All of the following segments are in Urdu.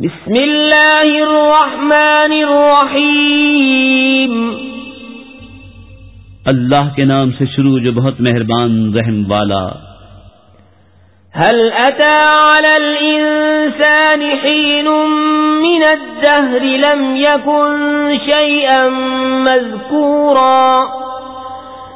بسم اللہ الرحمن الرحیم۔ اللہ کے نام سے شروع جو بہت مہربان رحم والا۔ هل أتى على الإنسان حين من الدهر لم يكن شيئا مذكورا؟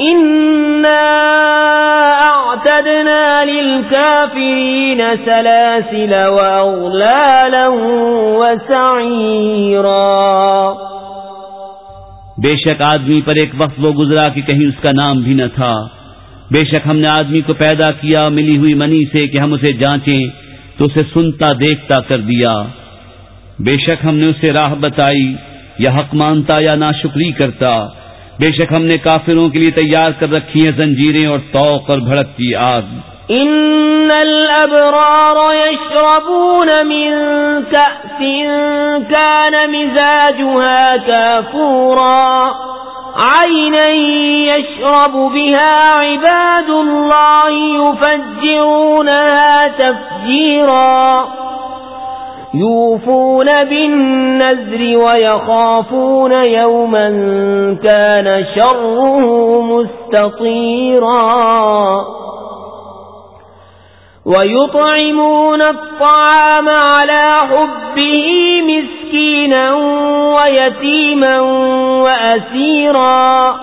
إنا أعتدنا للكافرين سلاسل وأغلالا وسعيرا بے شک آدمی پر ایک وقت وہ گزرا کہ کہیں اس کا نام بھی نہ تھا۔ بے شک ہم نے آدمی کو پیدا کیا، ملی ہوئی منی سے کہ ہم اسے جانچیں، تو اسے سنتا دیکھتا کر دیا۔ بے شک ہم نے اسے راہ بتائی، یا حق مانتا یا ناشکری کرتا۔ بے شک ہم نے کافروں کے لیے تیار کر رکھی ہیں زنجیریں اور توق اور بھڑکتی آگ۔ ان الابرار يشربون من كأس كان مزاجها كافورا عينا يشرب بها عباد الله يفجرونها تفجيرا يوفون بالنذر ويخافون يوما كان شره مستطيرا ويطعمون الطعام على حبه مسكينا ويتيما وأسيرا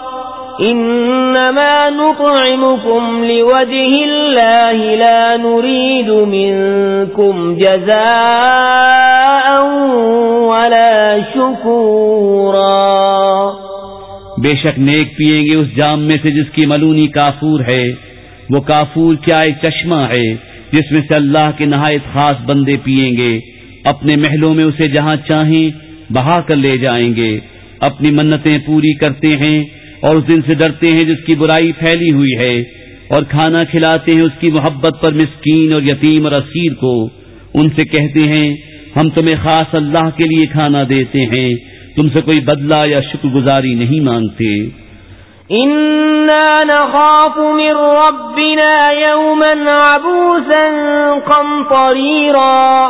إنما نطعمكم لوجه الله لا نريد منكم جزاء ولا شكورا. بے شک نیک پیئیں گے اس جام میں سے جس کی ملونی کافور ہے۔ وہ کافور کیا ایک چشمہ ہے جس میں سے اللہ کے نہایت خاص بندے پیئیں گے۔ اپنے محلوں میں اسے جہاں چاہیں بہا کر لے جائیں گے۔ اپنی منتیں پوری کرتے ہیں اور اس دن سے ڈرتے ہیں جس کی برائی پھیلی ہوئی ہے اور کھانا کھلاتے ہیں اس کی محبت پر مسکین اور یتیم اور اسیر کو۔ ان سے کہتے ہیں، ہم تمہیں خاص اللہ کے لیے کھانا دیتے ہیں، تم سے کوئی بدلہ یا شکر گزاری نہیں مانگتے۔ إنا نخاف من ربنا يوما عبوسا قمطريرا۔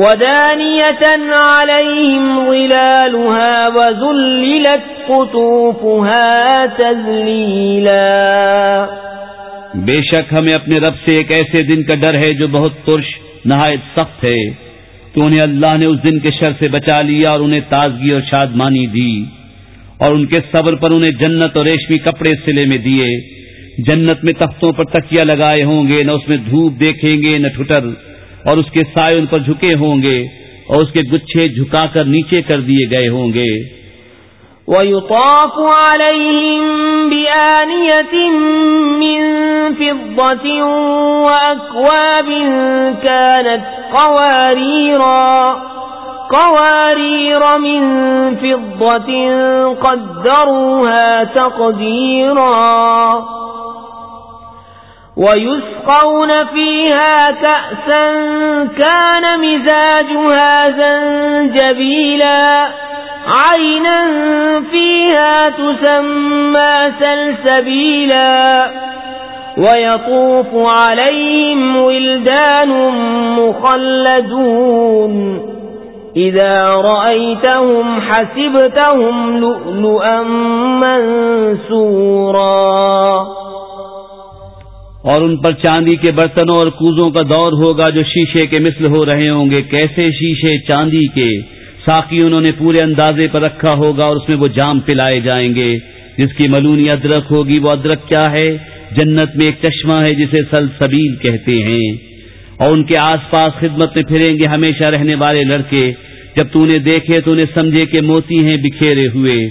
ودانية عليهم ظلالها وذللت قطوفها تذليلا. بے شک ہمیں اپنے رب سے ایک ایسے دن کا ڈر ہے جو بہت ترش، نہایت سخت ہے۔ تو انہیں اللہ نے اس دن کے شر سے بچا لیا اور انہیں تازگی اور شادمانی دی اور ان کے صبر پر انہیں جنت اور ریشمی کپڑے سلے میں دیے۔ جنت میں تختوں پر تکیا لگائے ہوں گے، نہ اس میں دھوپ دیکھیں گے، نہ ٹھٹر۔ اور اس کے سائے ان پر جھکے ہوں گے اور اس کے گچھے جھکا کر نیچے کر دیے گئے ہوں گے۔ ويطاف عليهم بآنية من فضة وأكواب كانت قواريرا قوارير من فضة قدروها تقديرا۔ ويسقون فيها كأسا كان مزاجها زنجبيلا عينا فيها تسمى سلسبيلا ويطوف عليهم ولدان مخلدون إذا رأيتهم حسبتهم لؤلؤا منسورا اور ان پر چاندی کے برتنوں اور کوزوں کا دور ہوگا جو شیشے کے مثل ہو رہے ہوں گے۔ کیسے شیشے چاندی کے؟ ساقی انہوں نے پورے اندازے پر رکھا ہوگا اور اس میں وہ جام پلائے جائیں گے۔ جس کی ملونی ادرک ہوگی، وہ ادرک کیا ہے؟ جنت میں ایک چشمہ ہے جسے سل سبیل کہتے ہیں۔ اور ان کے آس پاس خدمت میں پھریں گے ہمیشہ رہنے والے لڑکے۔ جب تو انہیں دیکھے تو انہیں سمجھے کہ موتی ہیں، بکھیرے ہوئے۔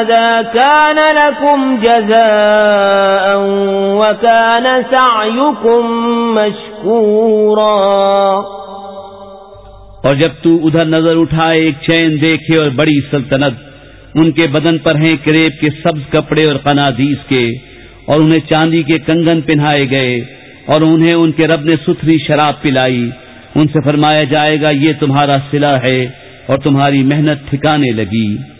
هذا كان لكم جزاء وكان سعيكم مشكورا اور جب تو ادھر نظر اٹھائے، ایک چین دیکھے اور بڑی سلطنت۔ ان کے بدن پر ہیں کریب کے سبز کپڑے اور قنادیس کے۔ اور انہیں چاندی کے کنگن پہنائے گئے اور انہیں ان کے رب نے ستھری شراب پلائی۔ ان سے فرمایا جائے گا، یہ تمہارا سلا ہے اور تمہاری محنت ٹھکانے لگی۔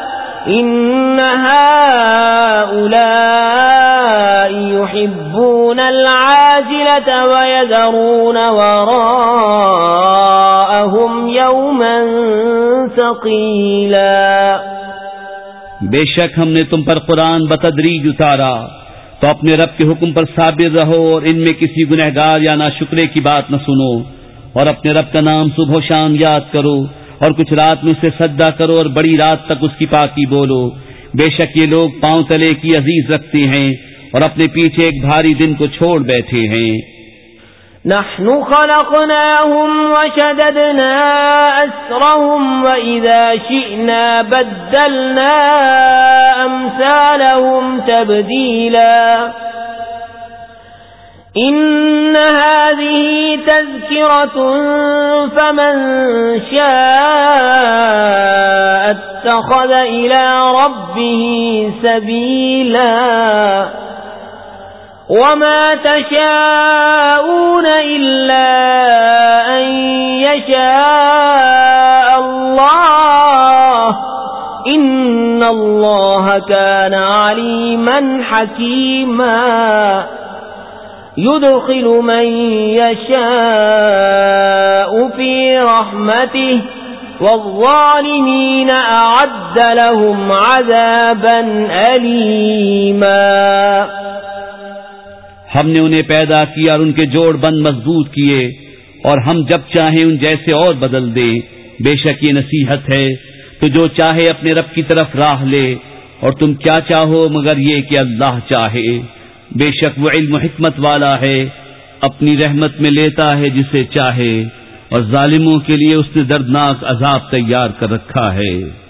إن هؤلاء يحبون العاجلة ويذرون وراءهم يوما ثقيلا بے شک ہم نے تم پر قرآن بتدریج اتارا تو اپنے رب کے حکم پر صابر رہو اور ان میں کسی گنہگار یا نہ شکرے کی بات نہ سنو اور اپنے رب کا نام صبح و شام یاد کرو اور کچھ رات میں اسے سدا کرو اور بڑی رات تک اس کی پاکی بولو۔ بے شک یہ لوگ پاؤں تلے کی عزیز رکھتے ہیں اور اپنے پیچھے ایک بھاری دن کو چھوڑ بیٹھے ہیں۔ نحن خلقناهم وشددنا أسرهم وإذا شئنا بدلنا أمثالهم تبديلاً۔ إن هذه تذكرة فمن شاء اتخذ إلى ربه سبيلا وما تشاءون إلا أن يشاء الله إن الله كان عليما حكيما يدخل من يشاء في رحمته والظالمين أعد لهم عذابا أليما ہم نے انہیں پیدا کیا اور ان کے جوڑ بند مضبوط کیے اور ہم جب چاہیں ان جیسے اور بدل دیں۔ بے شک یہ نصیحت ہے تو جو چاہے اپنے رب کی طرف راہ لے اور تم کیا چاہو مگر یہ کہ اللہ چاہے۔ بے شک وہ علم و حکمت والا ہے، اپنی رحمت میں لیتا ہے جسے چاہے، اور ظالموں کے لیے اس نے دردناک عذاب تیار کر رکھا ہے۔